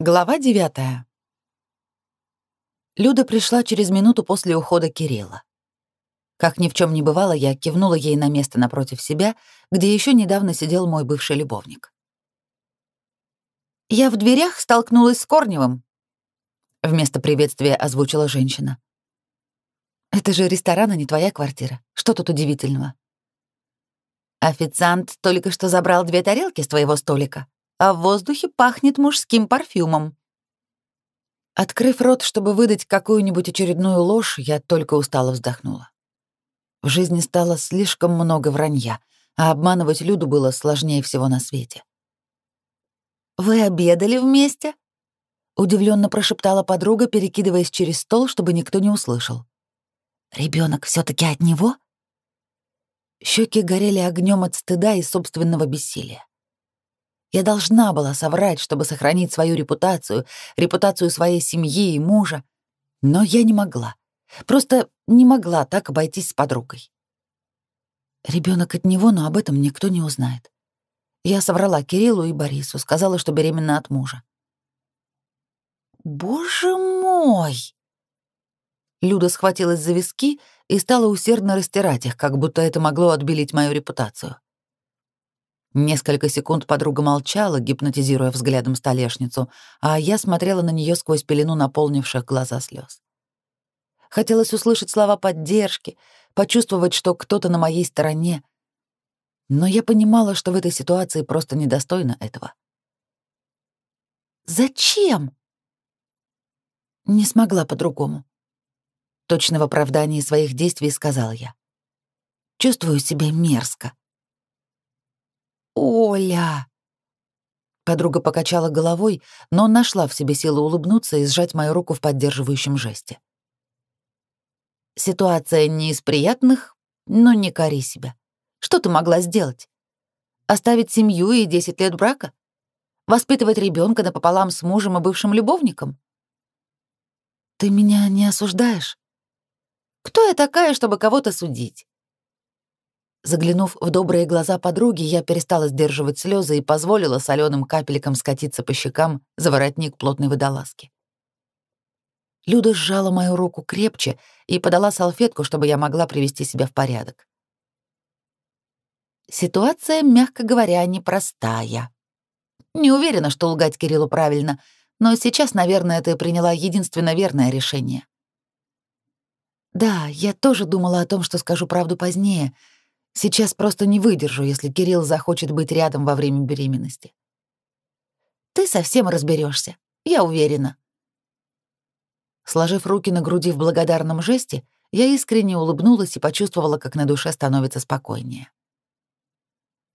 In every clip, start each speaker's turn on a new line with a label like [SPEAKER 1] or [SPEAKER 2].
[SPEAKER 1] Глава девятая. Люда пришла через минуту после ухода Кирилла. Как ни в чем не бывало, я кивнула ей на место напротив себя, где еще недавно сидел мой бывший любовник. «Я в дверях столкнулась с Корневым», — вместо приветствия озвучила женщина. «Это же ресторан, а не твоя квартира. Что тут удивительного?» «Официант только что забрал две тарелки с твоего столика», а в воздухе пахнет мужским парфюмом. Открыв рот, чтобы выдать какую-нибудь очередную ложь, я только устало вздохнула. В жизни стало слишком много вранья, а обманывать Люду было сложнее всего на свете. «Вы обедали вместе?» — удивленно прошептала подруга, перекидываясь через стол, чтобы никто не услышал. Ребенок все таки от него?» Щеки горели огнем от стыда и собственного бессилия. Я должна была соврать, чтобы сохранить свою репутацию, репутацию своей семьи и мужа. Но я не могла. Просто не могла так обойтись с подругой. Ребенок от него, но об этом никто не узнает. Я соврала Кириллу и Борису, сказала, что беременна от мужа. «Боже мой!» Люда схватилась за виски и стала усердно растирать их, как будто это могло отбелить мою репутацию. Несколько секунд подруга молчала, гипнотизируя взглядом столешницу, а я смотрела на нее сквозь пелену наполнивших глаза слез. Хотелось услышать слова поддержки, почувствовать, что кто-то на моей стороне. Но я понимала, что в этой ситуации просто недостойна этого. «Зачем?» Не смогла по-другому. Точно в оправдании своих действий сказала я. «Чувствую себя мерзко. «Оля!» Подруга покачала головой, но нашла в себе силы улыбнуться и сжать мою руку в поддерживающем жесте. «Ситуация не из приятных, но не кори себя. Что ты могла сделать? Оставить семью и 10 лет брака? Воспитывать ребенка напополам с мужем и бывшим любовником? Ты меня не осуждаешь? Кто я такая, чтобы кого-то судить? Заглянув в добрые глаза подруги, я перестала сдерживать слезы и позволила соленым капелькам скатиться по щекам за воротник плотной водолазки. Люда сжала мою руку крепче и подала салфетку, чтобы я могла привести себя в порядок. Ситуация, мягко говоря, непростая. Не уверена, что лгать Кириллу правильно, но сейчас, наверное, ты приняла единственно верное решение. Да, я тоже думала о том, что скажу правду позднее — Сейчас просто не выдержу, если Кирилл захочет быть рядом во время беременности. Ты совсем разберешься, я уверена. Сложив руки на груди в благодарном жесте, я искренне улыбнулась и почувствовала, как на душе становится спокойнее.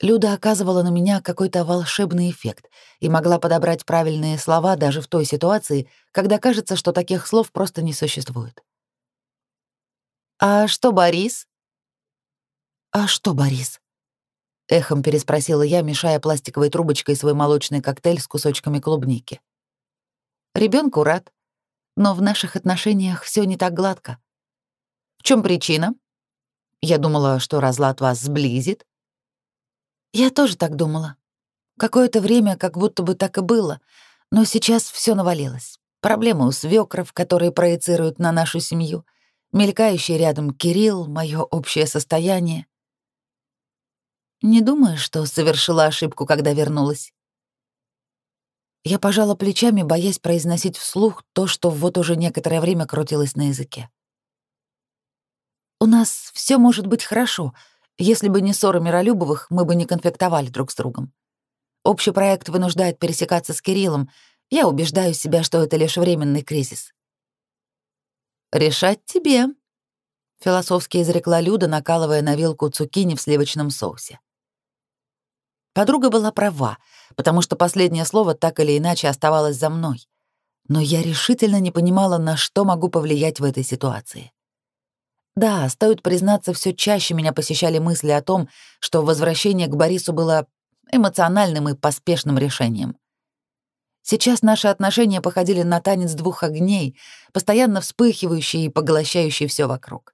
[SPEAKER 1] Люда оказывала на меня какой-то волшебный эффект и могла подобрать правильные слова даже в той ситуации, когда кажется, что таких слов просто не существует. «А что, Борис?» «А что, Борис?» — эхом переспросила я, мешая пластиковой трубочкой свой молочный коктейль с кусочками клубники. Ребенку рад, но в наших отношениях все не так гладко. В чем причина? Я думала, что разлад вас сблизит. Я тоже так думала. Какое-то время как будто бы так и было, но сейчас все навалилось. Проблемы у свекров, которые проецируют на нашу семью, мелькающий рядом Кирилл, мое общее состояние. Не думаешь, что совершила ошибку, когда вернулась? Я пожала плечами, боясь произносить вслух то, что вот уже некоторое время крутилось на языке. У нас все может быть хорошо. Если бы не ссора Миролюбовых, мы бы не конфликтовали друг с другом. Общий проект вынуждает пересекаться с Кириллом. Я убеждаю себя, что это лишь временный кризис. «Решать тебе», — философски изрекла Люда, накалывая на вилку цукини в сливочном соусе. Подруга была права, потому что последнее слово так или иначе оставалось за мной. Но я решительно не понимала, на что могу повлиять в этой ситуации. Да, стоит признаться, все чаще меня посещали мысли о том, что возвращение к Борису было эмоциональным и поспешным решением. Сейчас наши отношения походили на танец двух огней, постоянно вспыхивающий и поглощающий все вокруг.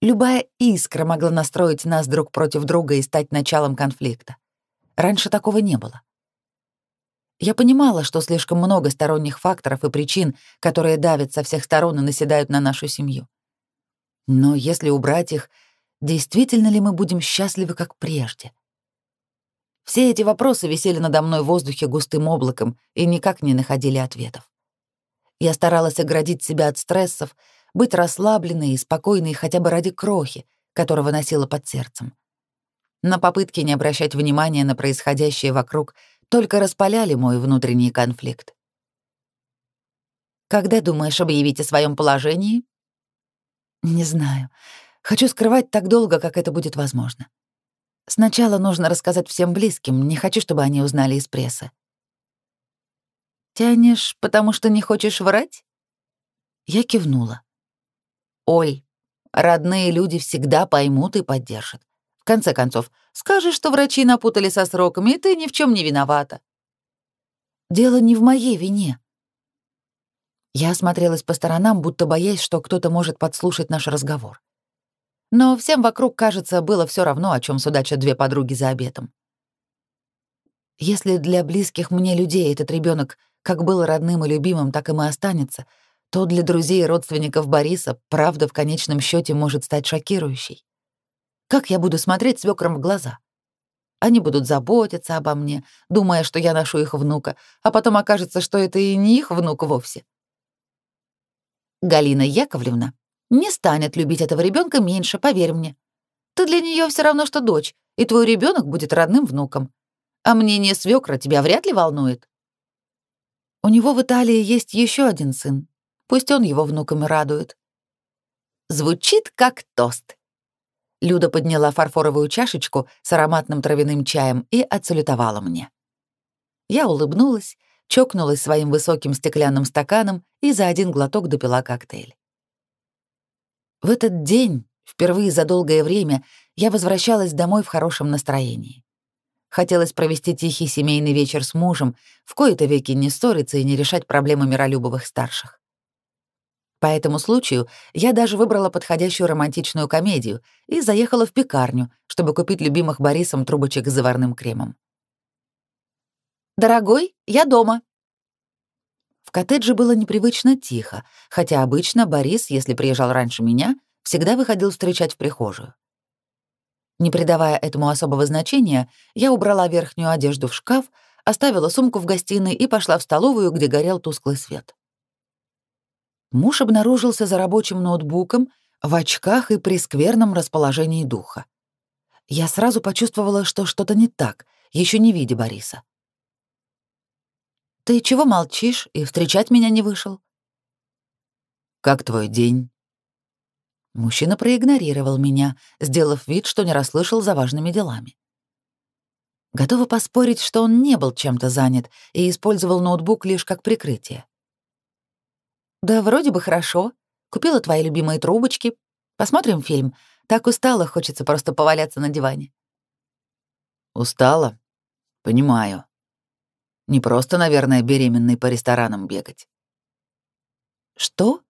[SPEAKER 1] Любая искра могла настроить нас друг против друга и стать началом конфликта. Раньше такого не было. Я понимала, что слишком много сторонних факторов и причин, которые давят со всех сторон и наседают на нашу семью. Но если убрать их, действительно ли мы будем счастливы, как прежде? Все эти вопросы висели надо мной в воздухе густым облаком и никак не находили ответов. Я старалась оградить себя от стрессов, быть расслабленной и спокойной хотя бы ради крохи, которого носила под сердцем. Но попытки не обращать внимания на происходящее вокруг только распаляли мой внутренний конфликт. «Когда думаешь объявить о своем положении?» «Не знаю. Хочу скрывать так долго, как это будет возможно. Сначала нужно рассказать всем близким, не хочу, чтобы они узнали из прессы. Тянешь, потому что не хочешь врать? Я кивнула. Оль, родные люди всегда поймут и поддержат. В конце концов, скажешь, что врачи напутали со сроками, и ты ни в чем не виновата. Дело не в моей вине. Я осмотрелась по сторонам, будто боясь, что кто-то может подслушать наш разговор. Но всем вокруг, кажется, было все равно, о чем судачат две подруги за обедом. Если для близких мне людей этот ребенок как был родным и любимым, так и и останется, то для друзей и родственников Бориса правда в конечном счете может стать шокирующей. Как я буду смотреть свекрам в глаза? Они будут заботиться обо мне, думая, что я ношу их внука, а потом окажется, что это и не их внук вовсе. Галина Яковлевна не станет любить этого ребенка меньше, поверь мне. Ты для нее все равно, что дочь, и твой ребенок будет родным внуком. А мнение свекра тебя вряд ли волнует. У него в Италии есть еще один сын. Пусть он его внуками радует. Звучит как тост. Люда подняла фарфоровую чашечку с ароматным травяным чаем и отсалютовала мне. Я улыбнулась, чокнулась своим высоким стеклянным стаканом и за один глоток допила коктейль. В этот день, впервые за долгое время, я возвращалась домой в хорошем настроении. Хотелось провести тихий семейный вечер с мужем, в кои-то веки не ссориться и не решать проблемы миролюбовых старших. По этому случаю я даже выбрала подходящую романтичную комедию и заехала в пекарню, чтобы купить любимых Борисом трубочек с заварным кремом. «Дорогой, я дома», в коттедже было непривычно тихо, хотя обычно Борис, если приезжал раньше меня, всегда выходил встречать в прихожую. Не придавая этому особого значения, я убрала верхнюю одежду в шкаф, оставила сумку в гостиной и пошла в столовую, где горел тусклый свет. Муж обнаружился за рабочим ноутбуком, в очках и при скверном расположении духа. Я сразу почувствовала, что что-то не так, еще не видя Бориса. «Ты чего молчишь и встречать меня не вышел?» «Как твой день?» Мужчина проигнорировал меня, сделав вид, что не расслышал за важными делами. Готова поспорить, что он не был чем-то занят и использовал ноутбук лишь как прикрытие. «Да вроде бы хорошо. Купила твои любимые трубочки. Посмотрим фильм. Так устала, хочется просто поваляться на диване». «Устала? Понимаю. Не просто, наверное, беременной по ресторанам бегать. Что?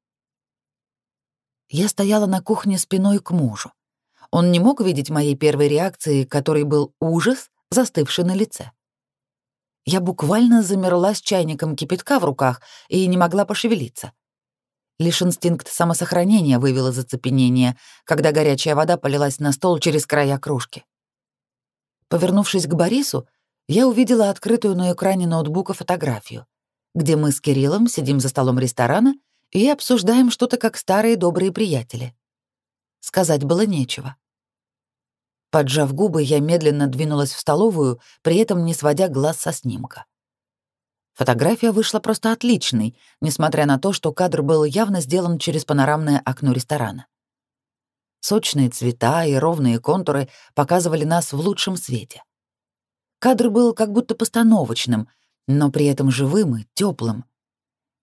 [SPEAKER 1] Я стояла на кухне спиной к мужу. Он не мог видеть моей первой реакции, которой был ужас, застывший на лице. Я буквально замерла с чайником кипятка в руках и не могла пошевелиться. Лишь инстинкт самосохранения вывел из оцепенения, когда горячая вода полилась на стол через края кружки. Повернувшись к Борису, я увидела открытую на экране ноутбука фотографию, где мы с Кириллом сидим за столом ресторана и обсуждаем что-то как старые добрые приятели. Сказать было нечего. Поджав губы, я медленно двинулась в столовую, при этом не сводя глаз со снимка. Фотография вышла просто отличной, несмотря на то, что кадр был явно сделан через панорамное окно ресторана. Сочные цвета и ровные контуры показывали нас в лучшем свете. Кадр был как будто постановочным, но при этом живым и теплым.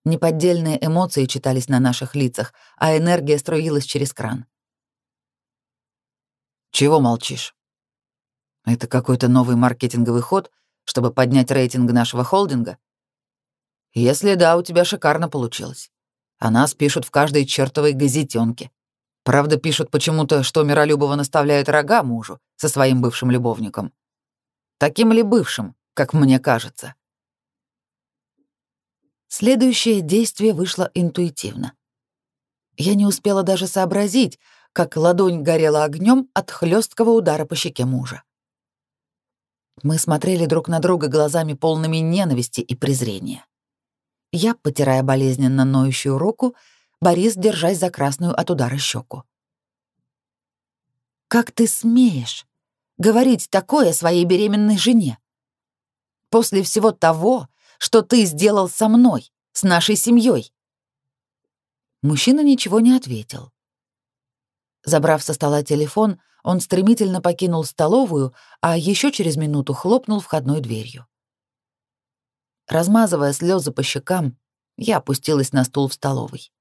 [SPEAKER 1] Неподдельные эмоции читались на наших лицах, а энергия струилась через кран. «Чего молчишь? Это какой-то новый маркетинговый ход, чтобы поднять рейтинг нашего холдинга? Если да, у тебя шикарно получилось. О нас пишут в каждой чертовой газетенке. Правда, пишут почему-то, что Миролюбова наставляет рога мужу со своим бывшим любовником. Таким ли бывшим, как мне кажется? Следующее действие вышло интуитивно. Я не успела даже сообразить, как ладонь горела огнем от хлесткого удара по щеке мужа. Мы смотрели друг на друга глазами полными ненависти и презрения. Я, потирая болезненно ноющую руку, Борис, держась за красную от удара щеку. «Как ты смеешь говорить такое своей беременной жене? После всего того, что ты сделал со мной, с нашей семьей. Мужчина ничего не ответил. Забрав со стола телефон, он стремительно покинул столовую, а еще через минуту хлопнул входной дверью. Размазывая слезы по щекам, я опустилась на стул в столовой.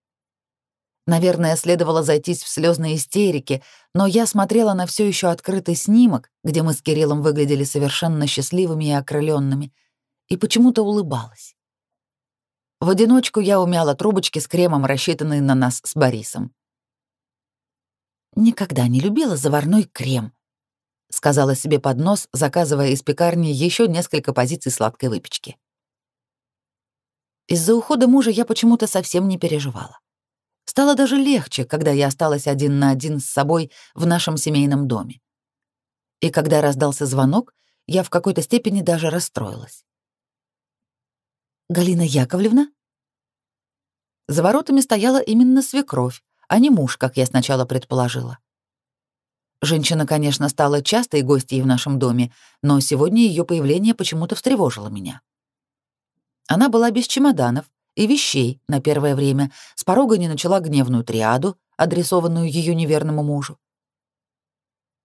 [SPEAKER 1] Наверное, следовало зайтись в слезной истерике, но я смотрела на все еще открытый снимок, где мы с Кириллом выглядели совершенно счастливыми и окрыленными, и почему-то улыбалась. В одиночку я умяла трубочки с кремом, рассчитанные на нас с Борисом. «Никогда не любила заварной крем», — сказала себе под нос, заказывая из пекарни еще несколько позиций сладкой выпечки. Из-за ухода мужа я почему-то совсем не переживала. Стало даже легче, когда я осталась один на один с собой в нашем семейном доме. И когда раздался звонок, я в какой-то степени даже расстроилась. «Галина Яковлевна?» За воротами стояла именно свекровь, а не муж, как я сначала предположила. Женщина, конечно, стала частой гостьей в нашем доме, но сегодня ее появление почему-то встревожило меня. Она была без чемоданов и вещей на первое время, с порога не начала гневную триаду, адресованную ее неверному мужу.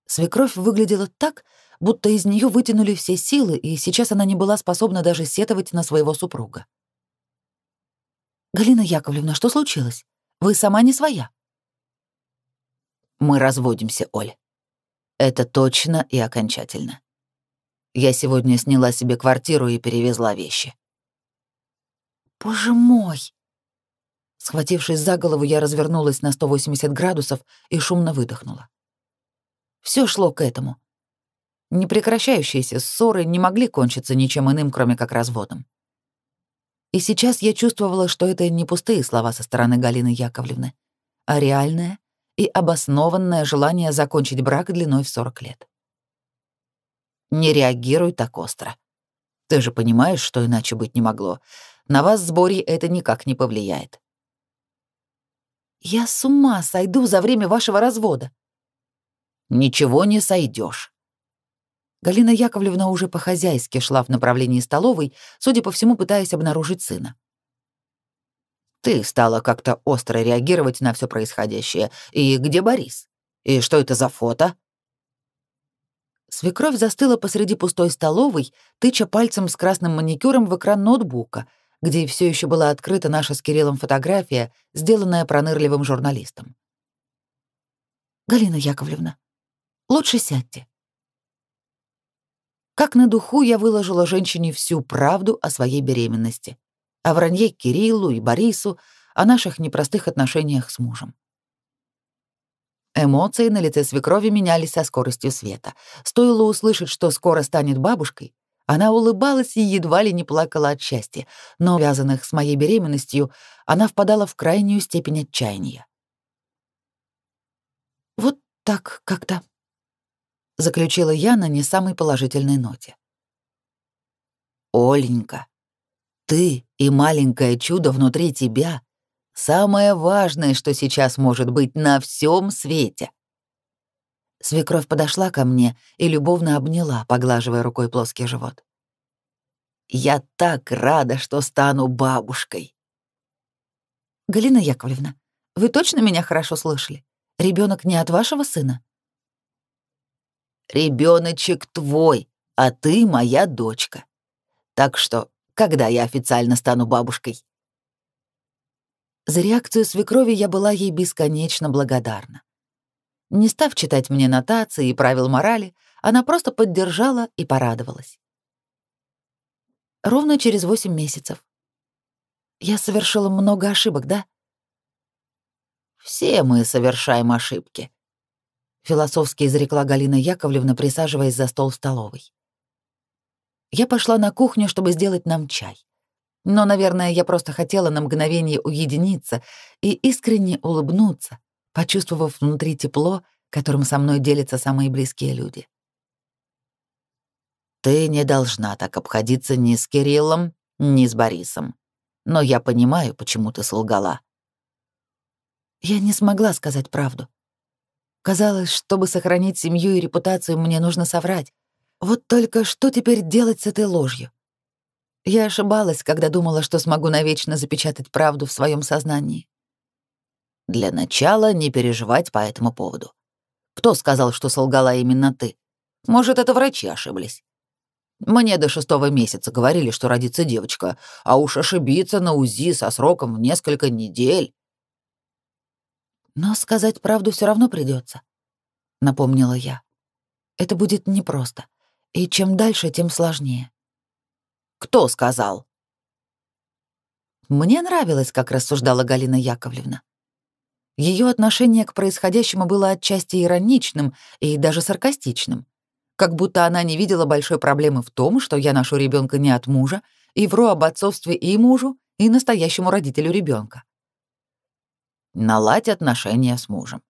[SPEAKER 1] Свекровь выглядела так, будто из нее вытянули все силы, и сейчас она не была способна даже сетовать на своего супруга. «Галина Яковлевна, что случилось? Вы сама не своя?»
[SPEAKER 2] «Мы разводимся, Оль. Это точно и окончательно. Я сегодня сняла себе квартиру и перевезла вещи».
[SPEAKER 1] «Боже мой!» Схватившись за голову, я развернулась на 180 градусов и шумно выдохнула. Все шло к этому. Непрекращающиеся ссоры не могли кончиться ничем иным, кроме как разводом. И сейчас я чувствовала, что это не пустые слова со стороны Галины Яковлевны, а реальное и обоснованное желание закончить брак длиной в 40 лет.
[SPEAKER 2] Не реагируй так остро. Ты же понимаешь, что иначе быть не могло. На вас с Борей это никак не повлияет.
[SPEAKER 1] Я с ума сойду за время вашего развода.
[SPEAKER 2] Ничего не сойдешь.
[SPEAKER 1] Галина Яковлевна уже по-хозяйски шла в направлении столовой, судя по всему, пытаясь обнаружить сына.
[SPEAKER 2] Ты стала как-то остро реагировать на все происходящее. И где Борис? И что это за фото?
[SPEAKER 1] Свекровь застыла посреди пустой столовой, тыча пальцем с красным маникюром в экран ноутбука, где все еще была открыта наша с Кириллом фотография, сделанная пронырливым журналистом. «Галина Яковлевна, лучше сядьте», как на духу я выложила женщине всю правду о своей беременности, о вранье Кириллу и Борису, о наших непростых отношениях с мужем. Эмоции на лице свекрови менялись со скоростью света. Стоило услышать, что скоро станет бабушкой, она улыбалась и едва ли не плакала от счастья, но, связанных с моей беременностью, она впадала в крайнюю степень отчаяния. «Вот так как-то», заключила я на не самой положительной ноте.
[SPEAKER 2] Оленька, ты и маленькое чудо внутри тебя — самое важное, что сейчас может быть на всем свете.
[SPEAKER 1] Свекровь подошла ко мне и любовно обняла, поглаживая рукой плоский живот.
[SPEAKER 2] «Я так рада, что стану бабушкой!»
[SPEAKER 1] «Галина Яковлевна, вы точно меня хорошо слышали? Ребенок не от вашего сына?»
[SPEAKER 2] Ребеночек твой, а ты моя дочка. Так что, когда я официально стану бабушкой?»
[SPEAKER 1] За реакцию свекрови я была ей бесконечно благодарна. Не став читать мне нотации и правил морали, она просто поддержала и порадовалась. Ровно через восемь месяцев. Я совершила много ошибок, да?
[SPEAKER 2] Все мы совершаем ошибки,
[SPEAKER 1] философски изрекла Галина Яковлевна, присаживаясь за стол в столовой. Я пошла на кухню, чтобы сделать нам чай. Но, наверное, я просто хотела на мгновение уединиться и искренне улыбнуться, почувствовав внутри тепло, которым со мной делятся самые близкие люди.
[SPEAKER 2] «Ты не должна так обходиться ни с Кириллом, ни с Борисом. Но я понимаю, почему ты солгала».
[SPEAKER 1] Я не смогла сказать правду. Казалось, чтобы сохранить семью и репутацию, мне нужно соврать. Вот только что теперь делать с этой ложью? Я ошибалась, когда думала, что смогу навечно запечатать правду в своем сознании.
[SPEAKER 2] Для начала не переживать по этому поводу. Кто сказал, что солгала именно ты? Может, это врачи ошиблись? Мне до шестого месяца говорили, что родится девочка, а уж ошибиться на УЗИ со сроком в несколько недель.
[SPEAKER 1] Но сказать правду все равно придется, напомнила я. Это будет непросто, и чем дальше, тем сложнее.
[SPEAKER 2] Кто сказал?
[SPEAKER 1] Мне нравилось, как рассуждала Галина Яковлевна. Ее отношение к происходящему было отчасти ироничным и даже саркастичным, как будто она не видела большой проблемы в том, что я ношу ребенка не от мужа и вру об отцовстве и мужу, и настоящему родителю ребенка.
[SPEAKER 2] Наладь отношения с мужем.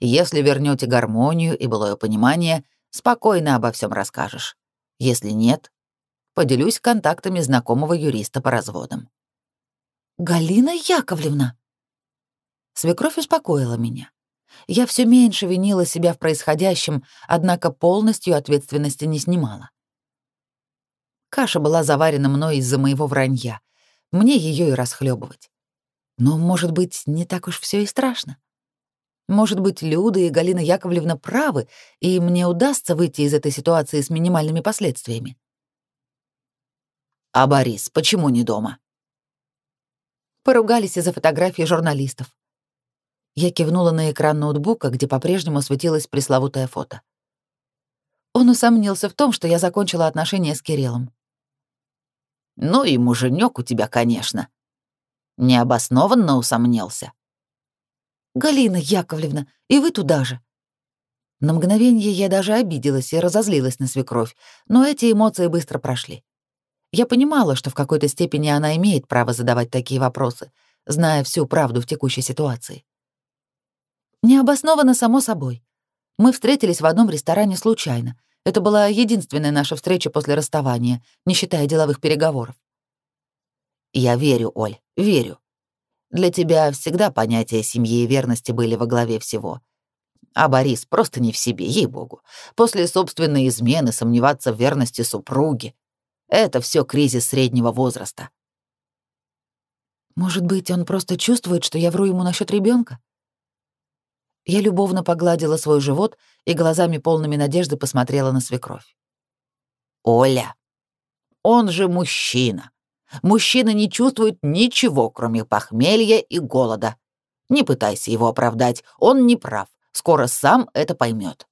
[SPEAKER 2] Если вернете гармонию и былое понимание, спокойно обо всем расскажешь. Если нет, Поделюсь контактами знакомого юриста по разводам.
[SPEAKER 1] «Галина Яковлевна!» Свекровь успокоила меня. Я все меньше винила себя в происходящем, однако полностью ответственности не снимала. Каша была заварена мной из-за моего вранья. Мне ее и расхлебывать. Но, может быть, не так уж все и страшно. Может быть, Люда и Галина Яковлевна правы, и мне удастся выйти из этой ситуации с минимальными последствиями.
[SPEAKER 2] А Борис почему не дома?
[SPEAKER 1] Поругались из-за фотографий журналистов. Я кивнула на экран ноутбука, где по-прежнему светилось пресловутое фото. Он усомнился в том, что я закончила отношения с Кириллом.
[SPEAKER 2] «Ну и муженек у тебя, конечно. Необоснованно усомнился».
[SPEAKER 1] «Галина Яковлевна, и вы туда же». На мгновение я даже обиделась и разозлилась на свекровь, но эти эмоции быстро прошли. Я понимала, что в какой-то степени она имеет право задавать такие вопросы, зная всю правду в текущей ситуации. Необоснованно, само собой. Мы встретились в одном ресторане случайно. Это была единственная наша встреча после расставания, не считая деловых переговоров.
[SPEAKER 2] Я верю, Оль, верю. Для тебя всегда понятия семьи и верности были во главе всего. А Борис просто не в себе, ей-богу. После собственной измены сомневаться в верности супруги. Это все кризис среднего возраста.
[SPEAKER 1] Может быть, он просто чувствует, что я вру ему насчет ребенка? Я любовно погладила свой живот и глазами полными надежды посмотрела на свекровь.
[SPEAKER 2] «Оля, он же мужчина. Мужчина не чувствует ничего, кроме похмелья и голода. Не пытайся его оправдать, он не прав. Скоро сам это поймет.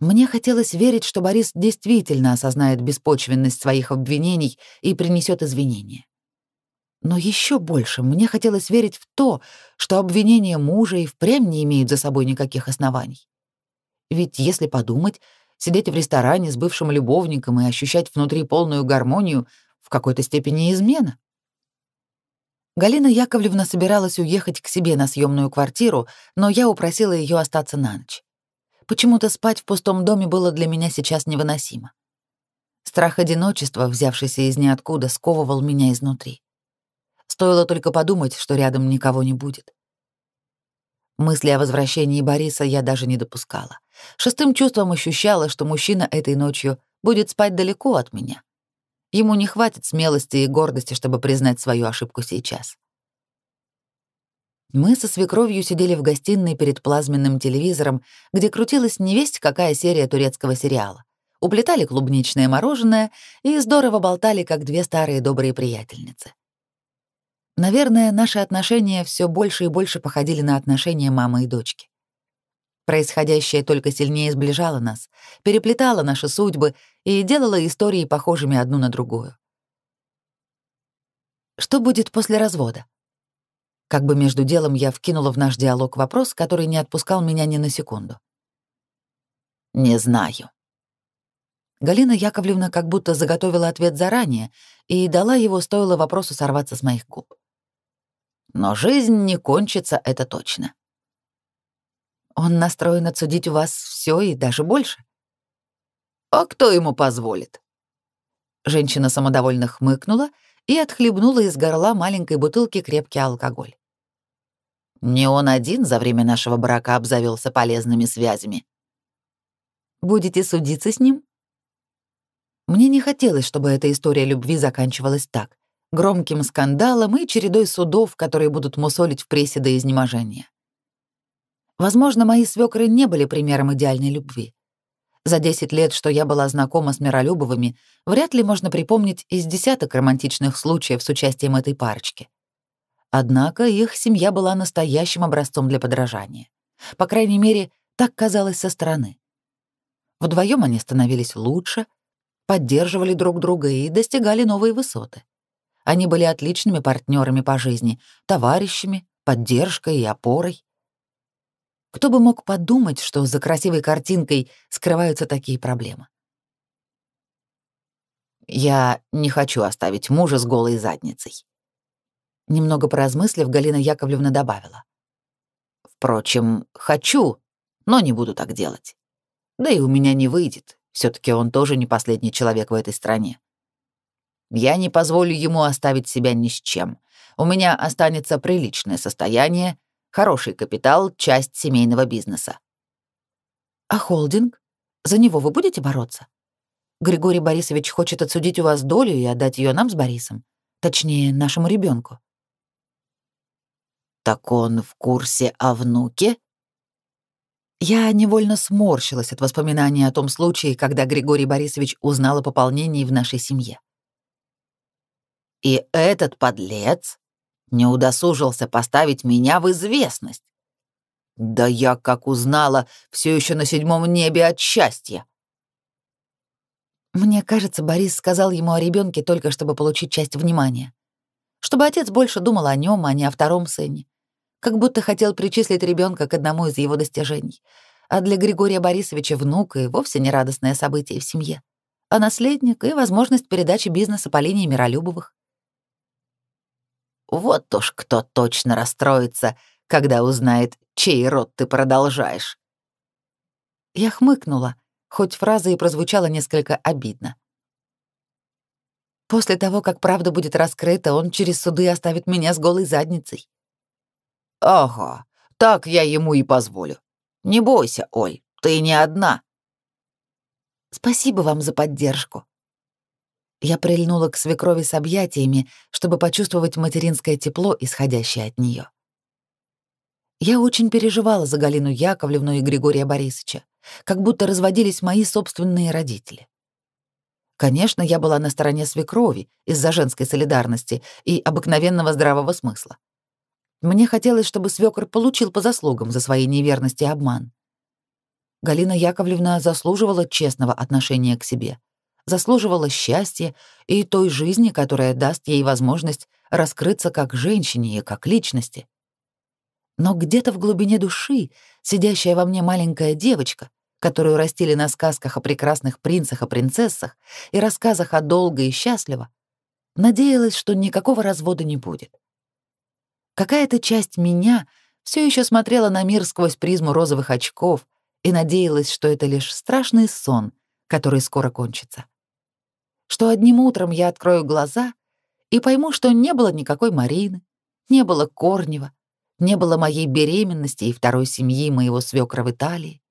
[SPEAKER 1] Мне хотелось верить, что Борис действительно осознает беспочвенность своих обвинений и принесет извинения. Но еще больше мне хотелось верить в то, что обвинения мужа и впрямь не имеют за собой никаких оснований. Ведь если подумать, сидеть в ресторане с бывшим любовником и ощущать внутри полную гармонию в какой-то степени измена. Галина Яковлевна собиралась уехать к себе на съемную квартиру, но я упросила ее остаться на ночь. Почему-то спать в пустом доме было для меня сейчас невыносимо. Страх одиночества, взявшийся из ниоткуда, сковывал меня изнутри. Стоило только подумать, что рядом никого не будет. Мысли о возвращении Бориса я даже не допускала. Шестым чувством ощущала, что мужчина этой ночью будет спать далеко от меня. Ему не хватит смелости и гордости, чтобы признать свою ошибку сейчас. Мы со свекровью сидели в гостиной перед плазменным телевизором, где крутилась невесть какая серия турецкого сериала. Уплетали клубничное мороженое и здорово болтали, как две старые добрые приятельницы. Наверное, наши отношения все больше и больше походили на отношения мамы и дочки. Происходящее только сильнее сближало нас, переплетало наши судьбы и делало истории похожими одну на другую. Что будет после развода? Как бы между делом я вкинула в наш диалог вопрос, который не отпускал меня ни на секунду.
[SPEAKER 2] «Не знаю».
[SPEAKER 1] Галина Яковлевна как будто заготовила ответ заранее, и дала его, стоило вопросу сорваться с моих губ. Но жизнь не кончится, это точно. Он настроен отсудить у вас все и даже больше. А кто ему позволит? Женщина самодовольно хмыкнула и отхлебнула из горла маленькой бутылки крепкий алкоголь. Не он один за время нашего брака обзавелся полезными связями. Будете судиться с ним? Мне не хотелось, чтобы эта история любви заканчивалась так, громким скандалом и чередой судов, которые будут мусолить в прессе до изнеможения. Возможно, мои свекры не были примером идеальной любви. За 10 лет, что я была знакома с Миролюбовыми, вряд ли можно припомнить из десяток романтичных случаев с участием этой парочки. Однако их семья была настоящим образцом для подражания. По крайней мере, так казалось со стороны. Вдвоем они становились лучше, поддерживали друг друга и достигали новые высоты. Они были отличными партнерами по жизни, товарищами, поддержкой и опорой. Кто бы мог подумать, что за красивой картинкой скрываются такие проблемы? Я не хочу оставить мужа с голой задницей. Немного поразмыслив, Галина Яковлевна добавила. Впрочем, хочу, но не буду так делать. Да и у меня не выйдет. все таки он тоже не последний человек в этой стране. Я не позволю ему оставить себя ни с чем. У меня останется приличное состояние, хороший капитал, часть семейного бизнеса. А холдинг? За него вы будете бороться? Григорий Борисович хочет отсудить у вас долю и отдать ее нам с Борисом. Точнее, нашему ребенку. Так он в курсе о внуке? Я невольно сморщилась от воспоминания о том случае, когда Григорий Борисович узнал о пополнении в нашей семье. И этот подлец не удосужился поставить меня в известность. Да я, как узнала, все еще на седьмом небе от счастья. Мне кажется, Борис сказал ему о ребенке только чтобы получить часть внимания. Чтобы отец больше думал о нем, а не о втором сыне как будто хотел причислить ребенка к одному из его достижений. А для Григория Борисовича внук и вовсе не радостное событие в семье, а наследник и возможность передачи бизнеса по линии Миролюбовых. Вот уж кто точно расстроится, когда узнает, чей род ты продолжаешь. Я хмыкнула, хоть фраза и прозвучала несколько обидно. После того, как правда будет раскрыта, он через суды оставит меня с голой задницей. «Ага, так я ему и позволю. Не бойся, Оль, ты не одна». «Спасибо вам за поддержку». Я прильнула к свекрови с объятиями, чтобы почувствовать материнское тепло, исходящее от нее. Я очень переживала за Галину Яковлевну и Григория Борисовича, как будто разводились мои собственные родители. Конечно, я была на стороне свекрови из-за женской солидарности и обыкновенного здравого смысла. Мне хотелось, чтобы свёкор получил по заслугам за свои неверности и обман. Галина Яковлевна заслуживала честного отношения к себе, заслуживала счастья и той жизни, которая даст ей возможность раскрыться как женщине и как личности. Но где-то в глубине души сидящая во мне маленькая девочка, которую растили на сказках о прекрасных принцах и принцессах и рассказах о долго и счастливо, надеялась, что никакого развода не будет. Какая-то часть меня все еще смотрела на мир сквозь призму розовых очков и надеялась, что это лишь страшный сон, который скоро кончится. Что одним утром я открою глаза и пойму, что не было никакой Марины, не было Корнева, не было моей беременности и второй семьи моего свекра в Италии.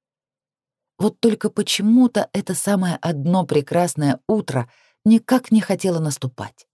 [SPEAKER 1] Вот только почему-то это самое одно прекрасное утро никак не хотело наступать.